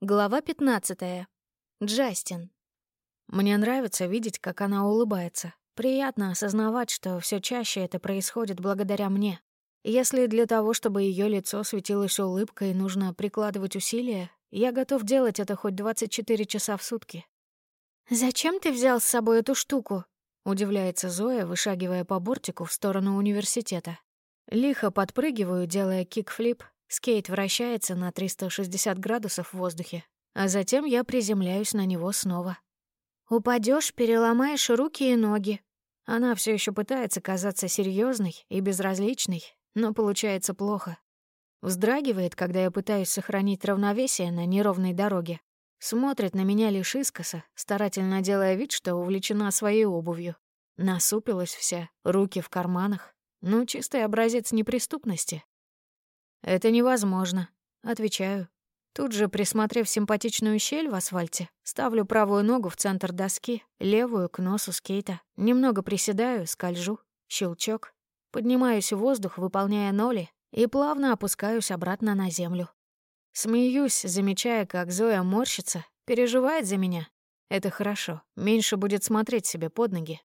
Глава 15. Джастин. Мне нравится видеть, как она улыбается. Приятно осознавать, что все чаще это происходит благодаря мне. Если для того, чтобы ее лицо светилось улыбкой, нужно прикладывать усилия, я готов делать это хоть 24 часа в сутки. «Зачем ты взял с собой эту штуку?» — удивляется Зоя, вышагивая по бортику в сторону университета. Лихо подпрыгиваю, делая кикфлип, Скейт вращается на 360 градусов в воздухе, а затем я приземляюсь на него снова. Упадешь, переломаешь руки и ноги. Она все еще пытается казаться серьезной и безразличной, но получается плохо. Вздрагивает, когда я пытаюсь сохранить равновесие на неровной дороге. Смотрит на меня лишь искоса, старательно делая вид, что увлечена своей обувью. Насупилась вся, руки в карманах. Ну, чистый образец неприступности. «Это невозможно», — отвечаю. Тут же, присмотрев симпатичную щель в асфальте, ставлю правую ногу в центр доски, левую — к носу скейта. Немного приседаю, скольжу. Щелчок. Поднимаюсь в воздух, выполняя ноли, и плавно опускаюсь обратно на землю. Смеюсь, замечая, как Зоя морщится, переживает за меня. Это хорошо, меньше будет смотреть себе под ноги.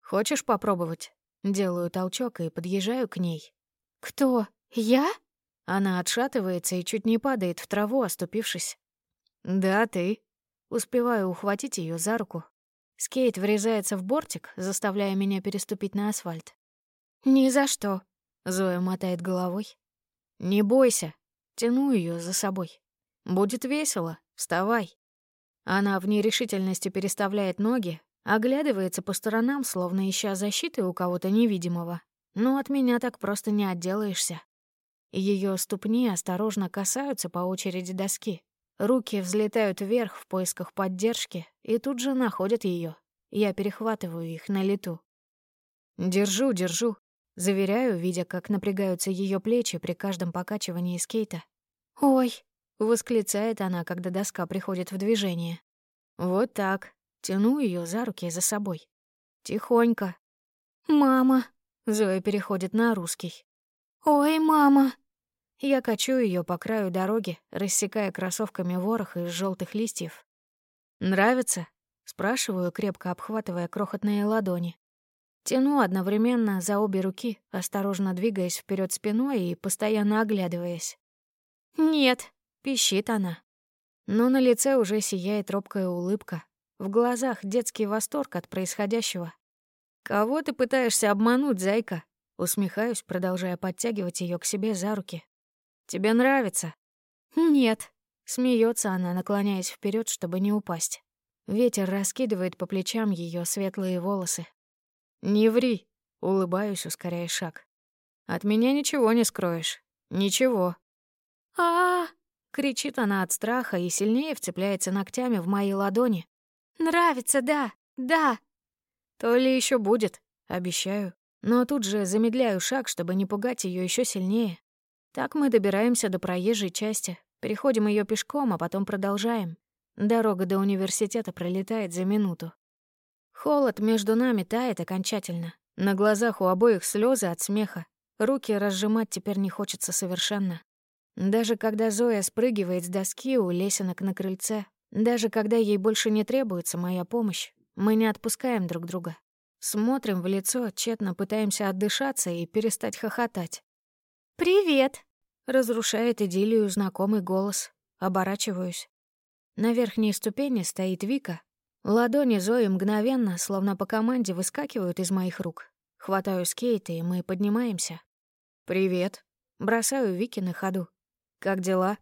«Хочешь попробовать?» Делаю толчок и подъезжаю к ней. «Кто? Я?» Она отшатывается и чуть не падает в траву, оступившись. «Да, ты». Успеваю ухватить ее за руку. Скейт врезается в бортик, заставляя меня переступить на асфальт. «Ни за что», — Зоя мотает головой. «Не бойся». Тяну ее за собой. «Будет весело. Вставай». Она в нерешительности переставляет ноги, оглядывается по сторонам, словно ища защиты у кого-то невидимого. Но от меня так просто не отделаешься. Ее ступни осторожно касаются по очереди доски. Руки взлетают вверх в поисках поддержки и тут же находят ее. Я перехватываю их на лету. «Держу, держу», — заверяю, видя, как напрягаются ее плечи при каждом покачивании скейта. «Ой», — восклицает она, когда доска приходит в движение. «Вот так». Тяну ее за руки за собой. Тихонько. «Мама», — Зоя переходит на русский. «Ой, мама!» Я качу ее по краю дороги, рассекая кроссовками ворох из желтых листьев. «Нравится?» — спрашиваю, крепко обхватывая крохотные ладони. Тяну одновременно за обе руки, осторожно двигаясь вперед спиной и постоянно оглядываясь. «Нет», — пищит она. Но на лице уже сияет робкая улыбка. В глазах детский восторг от происходящего. «Кого ты пытаешься обмануть, зайка?» Усмехаюсь, продолжая подтягивать ее к себе за руки. «Тебе нравится?» «Нет», — смеется она, наклоняясь вперед, чтобы не упасть. Ветер раскидывает по плечам ее светлые волосы. «Не ври», — улыбаюсь, ускоряя шаг. «От меня ничего не скроешь. Ничего». А, -а, -а кричит она от страха и сильнее вцепляется ногтями в мои ладони. «Нравится, да, да». «То ли еще будет, обещаю». Но тут же замедляю шаг, чтобы не пугать ее еще сильнее. Так мы добираемся до проезжей части, переходим ее пешком, а потом продолжаем. Дорога до университета пролетает за минуту. Холод между нами тает окончательно. На глазах у обоих слезы от смеха. Руки разжимать теперь не хочется совершенно. Даже когда Зоя спрыгивает с доски у лесенок на крыльце, даже когда ей больше не требуется моя помощь, мы не отпускаем друг друга. Смотрим в лицо, тщетно пытаемся отдышаться и перестать хохотать. «Привет!» — разрушает идиллию знакомый голос. Оборачиваюсь. На верхней ступени стоит Вика. Ладони Зои мгновенно, словно по команде, выскакивают из моих рук. Хватаю скейт, и мы поднимаемся. «Привет!» — бросаю Вики на ходу. «Как дела?»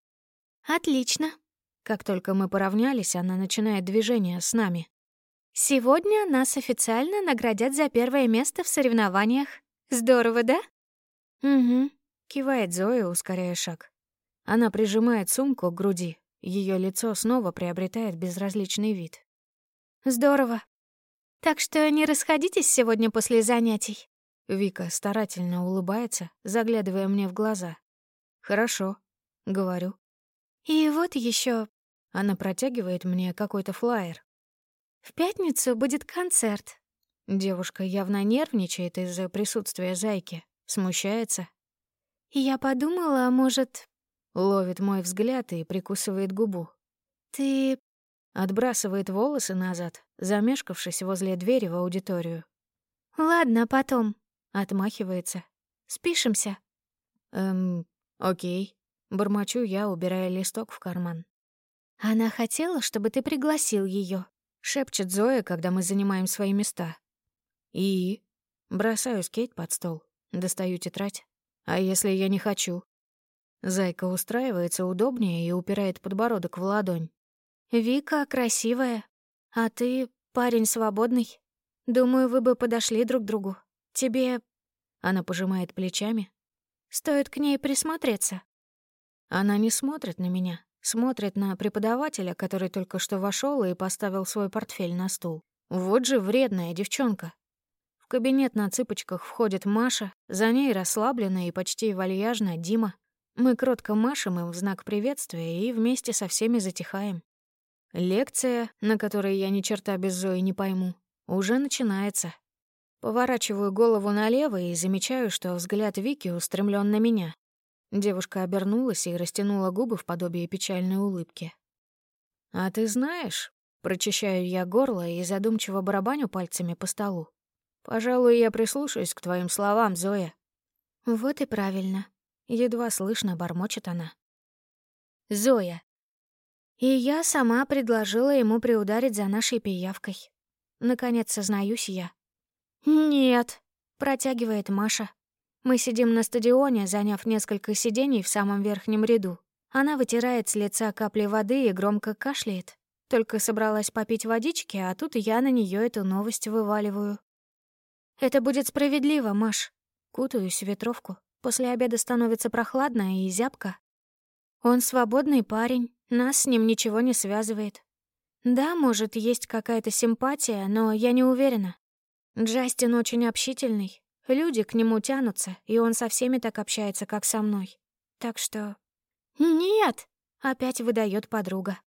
«Отлично!» Как только мы поравнялись, она начинает движение с нами. Сегодня нас официально наградят за первое место в соревнованиях. Здорово, да? Угу, кивает Зоя, ускоряя шаг. Она прижимает сумку к груди. Ее лицо снова приобретает безразличный вид. Здорово. Так что не расходитесь сегодня после занятий. Вика старательно улыбается, заглядывая мне в глаза. Хорошо, говорю. И вот еще. Она протягивает мне какой-то флаер. В пятницу будет концерт. Девушка явно нервничает из-за присутствия зайки, смущается. Я подумала, может... Ловит мой взгляд и прикусывает губу. Ты...» Отбрасывает волосы назад, замешкавшись возле двери в аудиторию. «Ладно, потом», — отмахивается. «Спишемся». «Эм, окей». Бормочу я, убирая листок в карман. «Она хотела, чтобы ты пригласил ее, шепчет Зоя, когда мы занимаем свои места. «И?» Бросаю скейт под стол, достаю тетрадь. «А если я не хочу?» Зайка устраивается удобнее и упирает подбородок в ладонь. «Вика красивая, а ты парень свободный. Думаю, вы бы подошли друг другу. Тебе...» Она пожимает плечами. «Стоит к ней присмотреться». Она не смотрит на меня, смотрит на преподавателя, который только что вошел и поставил свой портфель на стул. Вот же вредная девчонка. В кабинет на цыпочках входит Маша, за ней расслабленно и почти вальяжно Дима. Мы кротко машем им в знак приветствия и вместе со всеми затихаем. Лекция, на которой я ни черта без Зои не пойму, уже начинается. Поворачиваю голову налево и замечаю, что взгляд Вики устремлен на меня. Девушка обернулась и растянула губы в подобие печальной улыбки. «А ты знаешь...» — прочищаю я горло и задумчиво барабаню пальцами по столу. «Пожалуй, я прислушаюсь к твоим словам, Зоя». «Вот и правильно», — едва слышно бормочет она. «Зоя, и я сама предложила ему приударить за нашей пиявкой. Наконец сознаюсь я. «Нет», — протягивает Маша. Мы сидим на стадионе, заняв несколько сидений в самом верхнем ряду. Она вытирает с лица капли воды и громко кашляет. Только собралась попить водички, а тут я на нее эту новость вываливаю. «Это будет справедливо, Маш». Кутаюсь в ветровку. После обеда становится прохладно и зябко. Он свободный парень, нас с ним ничего не связывает. Да, может, есть какая-то симпатия, но я не уверена. Джастин очень общительный. Люди к нему тянутся, и он со всеми так общается, как со мной. Так что... «Нет!» — опять выдает подруга.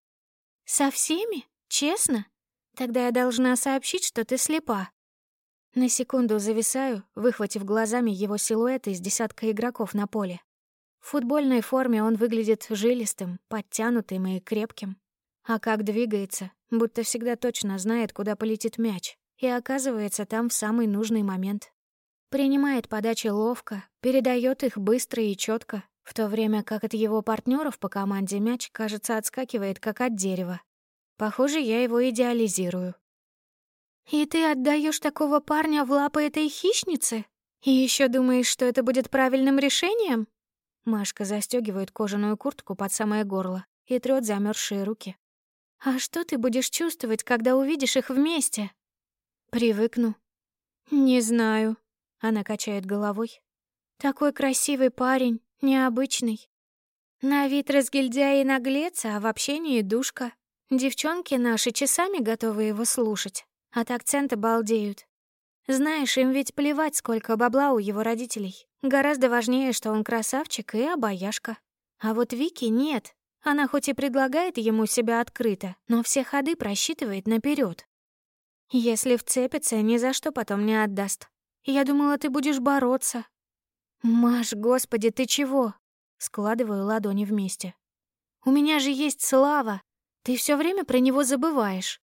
«Со всеми? Честно? Тогда я должна сообщить, что ты слепа». На секунду зависаю, выхватив глазами его силуэт из десятка игроков на поле. В футбольной форме он выглядит жилистым, подтянутым и крепким. А как двигается, будто всегда точно знает, куда полетит мяч, и оказывается там в самый нужный момент. Принимает подачи ловко, передает их быстро и четко, в то время как от его партнеров по команде мяч, кажется, отскакивает как от дерева. Похоже, я его идеализирую. «И ты отдаешь такого парня в лапы этой хищницы? И еще думаешь, что это будет правильным решением?» Машка застегивает кожаную куртку под самое горло и трёт замерзшие руки. «А что ты будешь чувствовать, когда увидишь их вместе?» «Привыкну». «Не знаю», — она качает головой. «Такой красивый парень, необычный. На вид разгильдяй и наглец, а в общении душка. Девчонки наши часами готовы его слушать, от акцента балдеют. Знаешь, им ведь плевать, сколько бабла у его родителей. Гораздо важнее, что он красавчик и обаяшка. А вот Вики нет. Она хоть и предлагает ему себя открыто, но все ходы просчитывает наперед. Если вцепится, ни за что потом не отдаст. Я думала, ты будешь бороться. Маш, господи, ты чего? Складываю ладони вместе. У меня же есть Слава. Ты все время про него забываешь.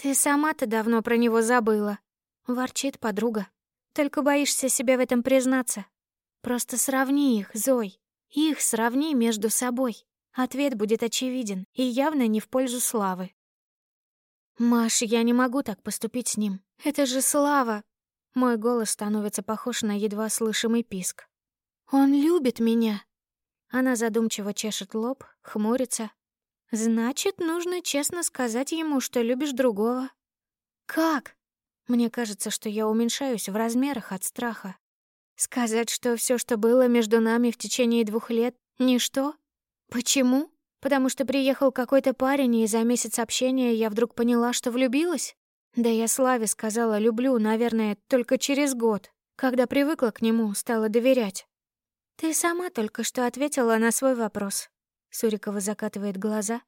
Ты сама-то давно про него забыла. Ворчит подруга. Только боишься себе в этом признаться. Просто сравни их, Зой. Их сравни между собой. Ответ будет очевиден и явно не в пользу Славы. «Маш, я не могу так поступить с ним. Это же Слава!» Мой голос становится похож на едва слышимый писк. «Он любит меня!» Она задумчиво чешет лоб, хмурится. «Значит, нужно честно сказать ему, что любишь другого». «Как?» Мне кажется, что я уменьшаюсь в размерах от страха. Сказать, что все, что было между нами в течение двух лет, — ничто? Почему? Потому что приехал какой-то парень, и за месяц общения я вдруг поняла, что влюбилась? Да я Славе сказала «люблю», наверное, только через год, когда привыкла к нему, стала доверять. «Ты сама только что ответила на свой вопрос», — Сурикова закатывает глаза.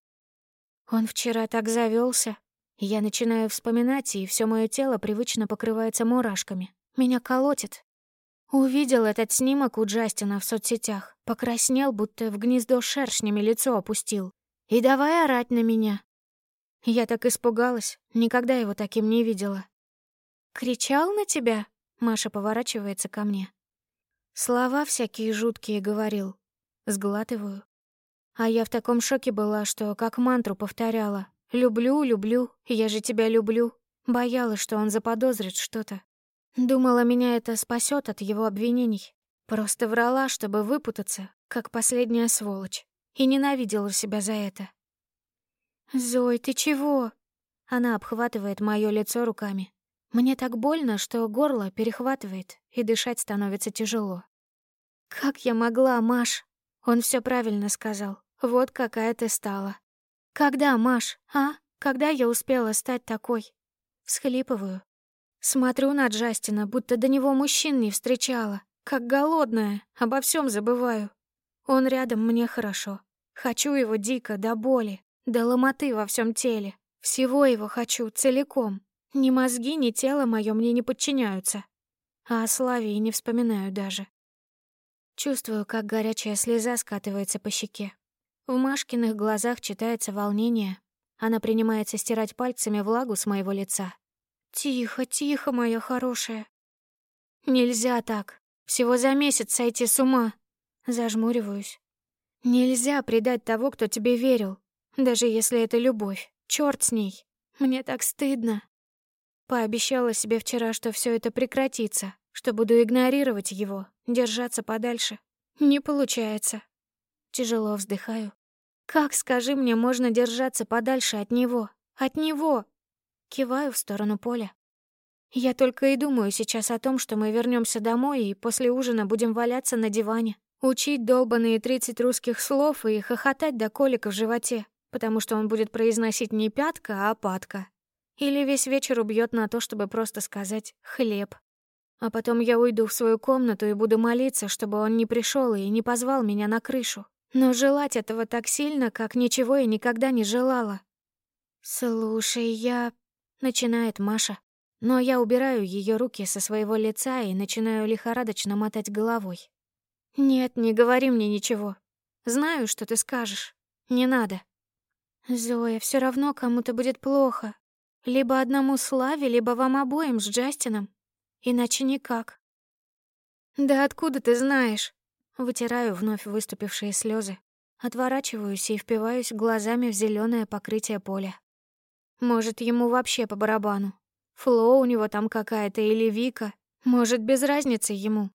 «Он вчера так завелся, я начинаю вспоминать, и все мое тело привычно покрывается мурашками. Меня колотит. Увидел этот снимок у Джастина в соцсетях, покраснел, будто в гнездо шершнями лицо опустил. И давай орать на меня. Я так испугалась, никогда его таким не видела. «Кричал на тебя?» — Маша поворачивается ко мне. Слова всякие жуткие говорил. Сглатываю. А я в таком шоке была, что как мантру повторяла. «Люблю, люблю, я же тебя люблю». Боялась, что он заподозрит что-то. Думала, меня это спасет от его обвинений. Просто врала, чтобы выпутаться, как последняя сволочь. И ненавидела себя за это. «Зой, ты чего?» Она обхватывает моё лицо руками. Мне так больно, что горло перехватывает, и дышать становится тяжело. «Как я могла, Маш?» Он все правильно сказал. «Вот какая ты стала». «Когда, Маш, а? Когда я успела стать такой?» Всхлипываю. Смотрю на Джастина, будто до него мужчин не встречала. Как голодная, обо всем забываю. Он рядом, мне хорошо. Хочу его дико, до боли. До ломоты во всем теле. Всего его хочу, целиком. Ни мозги, ни тело мое мне не подчиняются. А о Славе и не вспоминаю даже. Чувствую, как горячая слеза скатывается по щеке. В Машкиных глазах читается волнение. Она принимается стирать пальцами влагу с моего лица. «Тихо, тихо, моя хорошая». «Нельзя так. Всего за месяц сойти с ума». Зажмуриваюсь. «Нельзя предать того, кто тебе верил. Даже если это любовь. Чёрт с ней. Мне так стыдно. Пообещала себе вчера, что все это прекратится, что буду игнорировать его, держаться подальше. Не получается. Тяжело вздыхаю. Как, скажи мне, можно держаться подальше от него? От него! Киваю в сторону поля. Я только и думаю сейчас о том, что мы вернемся домой и после ужина будем валяться на диване, учить долбанные тридцать русских слов и хохотать до колика в животе, потому что он будет произносить не пятка, а патка. Или весь вечер убьет на то, чтобы просто сказать «хлеб». А потом я уйду в свою комнату и буду молиться, чтобы он не пришел и не позвал меня на крышу. Но желать этого так сильно, как ничего и никогда не желала. «Слушай, я...» — начинает Маша. Но я убираю ее руки со своего лица и начинаю лихорадочно мотать головой. «Нет, не говори мне ничего. Знаю, что ты скажешь. Не надо». «Зоя, все равно кому-то будет плохо. Либо одному Славе, либо вам обоим с Джастином. Иначе никак». «Да откуда ты знаешь?» Вытираю вновь выступившие слезы, отворачиваюсь и впиваюсь глазами в зеленое покрытие поля. Может, ему вообще по барабану. Фло у него там какая-то или Вика. Может, без разницы ему.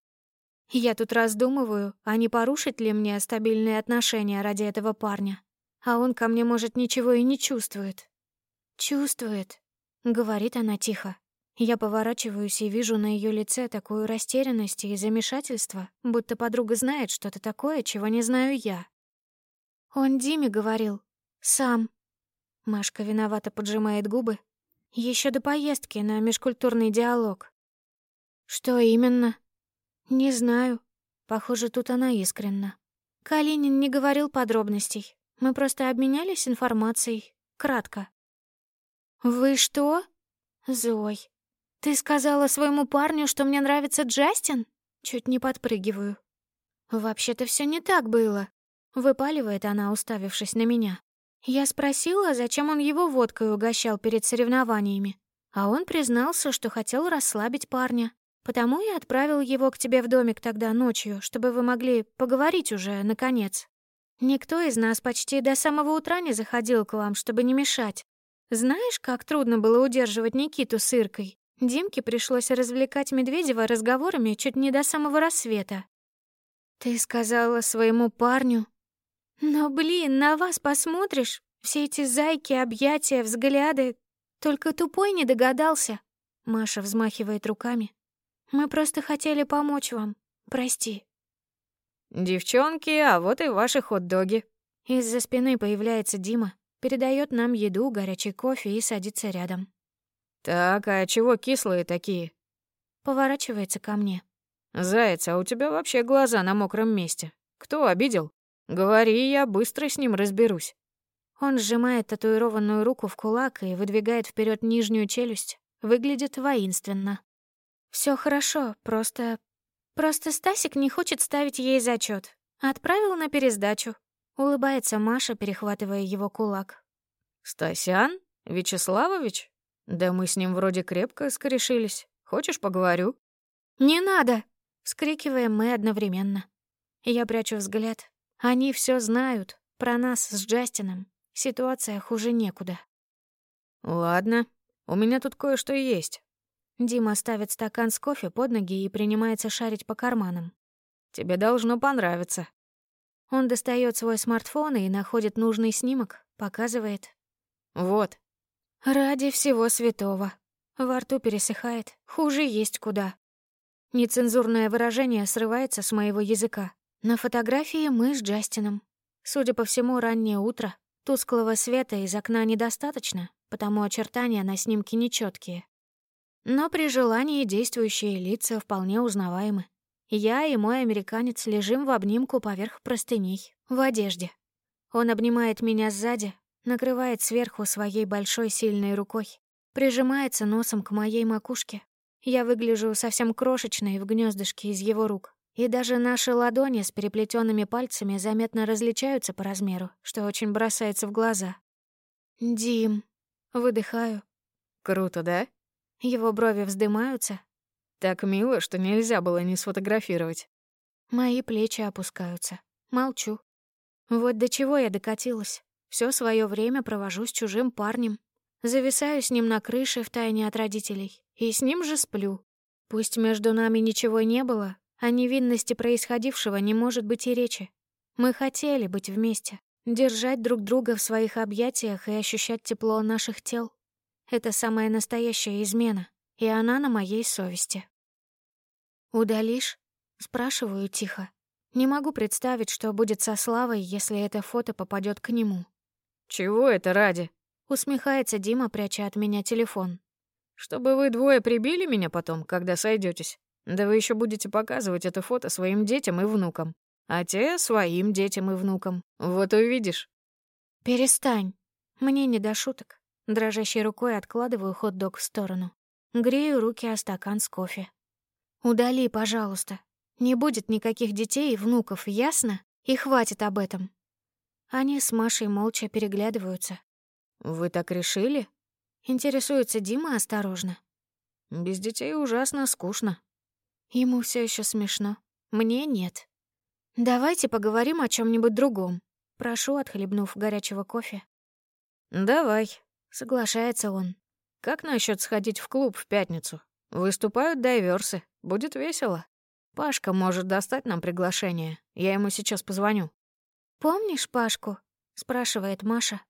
Я тут раздумываю, а не порушить ли мне стабильные отношения ради этого парня. А он ко мне, может, ничего и не чувствует. «Чувствует», — говорит она тихо. Я поворачиваюсь и вижу на ее лице такую растерянность и замешательство, будто подруга знает что-то такое, чего не знаю я. Он Диме говорил. Сам. Машка виновато поджимает губы. Еще до поездки на межкультурный диалог. Что именно? Не знаю. Похоже, тут она искренна. Калинин не говорил подробностей. Мы просто обменялись информацией. Кратко. «Вы что?» «Зой, ты сказала своему парню, что мне нравится Джастин?» Чуть не подпрыгиваю. «Вообще-то все не так было», — выпаливает она, уставившись на меня. Я спросила, зачем он его водкой угощал перед соревнованиями, а он признался, что хотел расслабить парня. Потому и отправил его к тебе в домик тогда ночью, чтобы вы могли поговорить уже, наконец. Никто из нас почти до самого утра не заходил к вам, чтобы не мешать. Знаешь, как трудно было удерживать Никиту с Иркой? Димке пришлось развлекать Медведева разговорами чуть не до самого рассвета. Ты сказала своему парню. Но, блин, на вас посмотришь. Все эти зайки, объятия, взгляды. Только тупой не догадался. Маша взмахивает руками. Мы просто хотели помочь вам. Прости. Девчонки, а вот и ваши хот-доги. Из-за спины появляется Дима, передает нам еду, горячий кофе и садится рядом. «Так, а чего кислые такие?» Поворачивается ко мне. «Заяц, а у тебя вообще глаза на мокром месте. Кто обидел? Говори, я быстро с ним разберусь». Он сжимает татуированную руку в кулак и выдвигает вперед нижнюю челюсть. Выглядит воинственно. Все хорошо, просто... Просто Стасик не хочет ставить ей зачет. Отправил на пересдачу. Улыбается Маша, перехватывая его кулак. «Стасян? Вячеславович? Да мы с ним вроде крепко скорешились. Хочешь, поговорю?» «Не надо!» — вскрикиваем мы одновременно. Я прячу взгляд. Они все знают про нас с Джастином. Ситуация хуже некуда. «Ладно, у меня тут кое-что есть». Дима ставит стакан с кофе под ноги и принимается шарить по карманам. «Тебе должно понравиться». Он достает свой смартфон и находит нужный снимок, показывает. «Вот». «Ради всего святого». Во рту пересыхает, хуже есть куда. Нецензурное выражение срывается с моего языка. На фотографии мы с Джастином. Судя по всему, раннее утро. Тусклого света из окна недостаточно, потому очертания на снимке нечеткие. Но при желании действующие лица вполне узнаваемы. Я и мой американец лежим в обнимку поверх простыней, в одежде. Он обнимает меня сзади, накрывает сверху своей большой сильной рукой, прижимается носом к моей макушке. Я выгляжу совсем крошечной в гнездышке из его рук. И даже наши ладони с переплетенными пальцами заметно различаются по размеру, что очень бросается в глаза. «Дим», выдыхаю. «Круто, да?» Его брови вздымаются. «Так мило, что нельзя было не сфотографировать». Мои плечи опускаются. Молчу. Вот до чего я докатилась. Все свое время провожу с чужим парнем. Зависаю с ним на крыше в тайне от родителей. И с ним же сплю. Пусть между нами ничего не было, о невинности происходившего не может быть и речи. Мы хотели быть вместе, держать друг друга в своих объятиях и ощущать тепло наших тел. Это самая настоящая измена, и она на моей совести. «Удалишь?» — спрашиваю тихо. Не могу представить, что будет со Славой, если это фото попадет к нему. «Чего это ради?» — усмехается Дима, пряча от меня телефон. «Чтобы вы двое прибили меня потом, когда сойдетесь. Да вы еще будете показывать это фото своим детям и внукам. А те — своим детям и внукам. Вот увидишь». «Перестань. Мне не до шуток». Дрожащей рукой откладываю хот-дог в сторону. Грею руки о стакан с кофе. «Удали, пожалуйста. Не будет никаких детей и внуков, ясно? И хватит об этом». Они с Машей молча переглядываются. «Вы так решили?» Интересуется Дима осторожно. «Без детей ужасно скучно», Ему все еще смешно. Мне нет. Давайте поговорим о чем нибудь другом. Прошу, отхлебнув горячего кофе. Давай, соглашается он. Как насчет сходить в клуб в пятницу? Выступают дайверсы. Будет весело. Пашка может достать нам приглашение. Я ему сейчас позвоню. Помнишь Пашку? спрашивает Маша.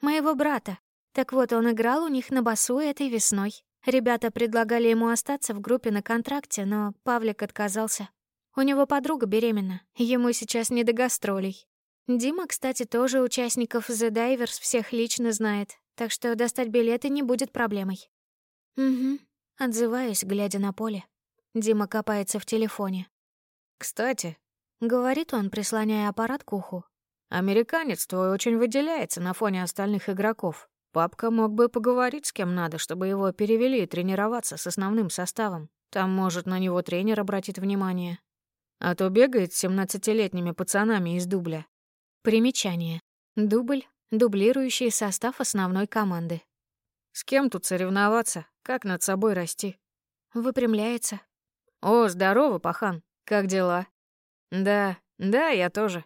Моего брата. Так вот, он играл у них на басу этой весной. Ребята предлагали ему остаться в группе на контракте, но Павлик отказался. У него подруга беременна, ему сейчас не до гастролей. Дима, кстати, тоже участников The Divers всех лично знает, так что достать билеты не будет проблемой. Угу, отзываюсь, глядя на поле. Дима копается в телефоне. «Кстати», — говорит он, прислоняя аппарат к уху, «американец твой очень выделяется на фоне остальных игроков. Папка мог бы поговорить с кем надо, чтобы его перевели тренироваться с основным составом. Там, может, на него тренер обратит внимание. А то бегает с семнадцатилетними пацанами из дубля. Примечание. Дубль — дублирующий состав основной команды. С кем тут соревноваться? Как над собой расти? Выпрямляется. О, здорово, пахан. Как дела? Да, да, я тоже.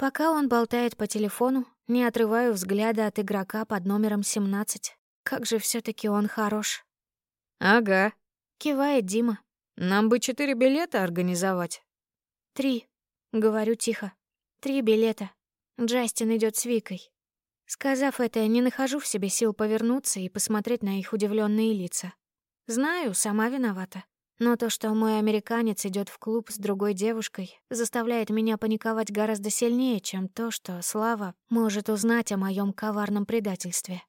Пока он болтает по телефону, не отрываю взгляда от игрока под номером 17. Как же все таки он хорош. «Ага», — кивает Дима. «Нам бы четыре билета организовать». «Три», — говорю тихо. «Три билета. Джастин идет с Викой». Сказав это, не нахожу в себе сил повернуться и посмотреть на их удивленные лица. Знаю, сама виновата. Но то, что мой американец идет в клуб с другой девушкой, заставляет меня паниковать гораздо сильнее, чем то, что Слава может узнать о моем коварном предательстве.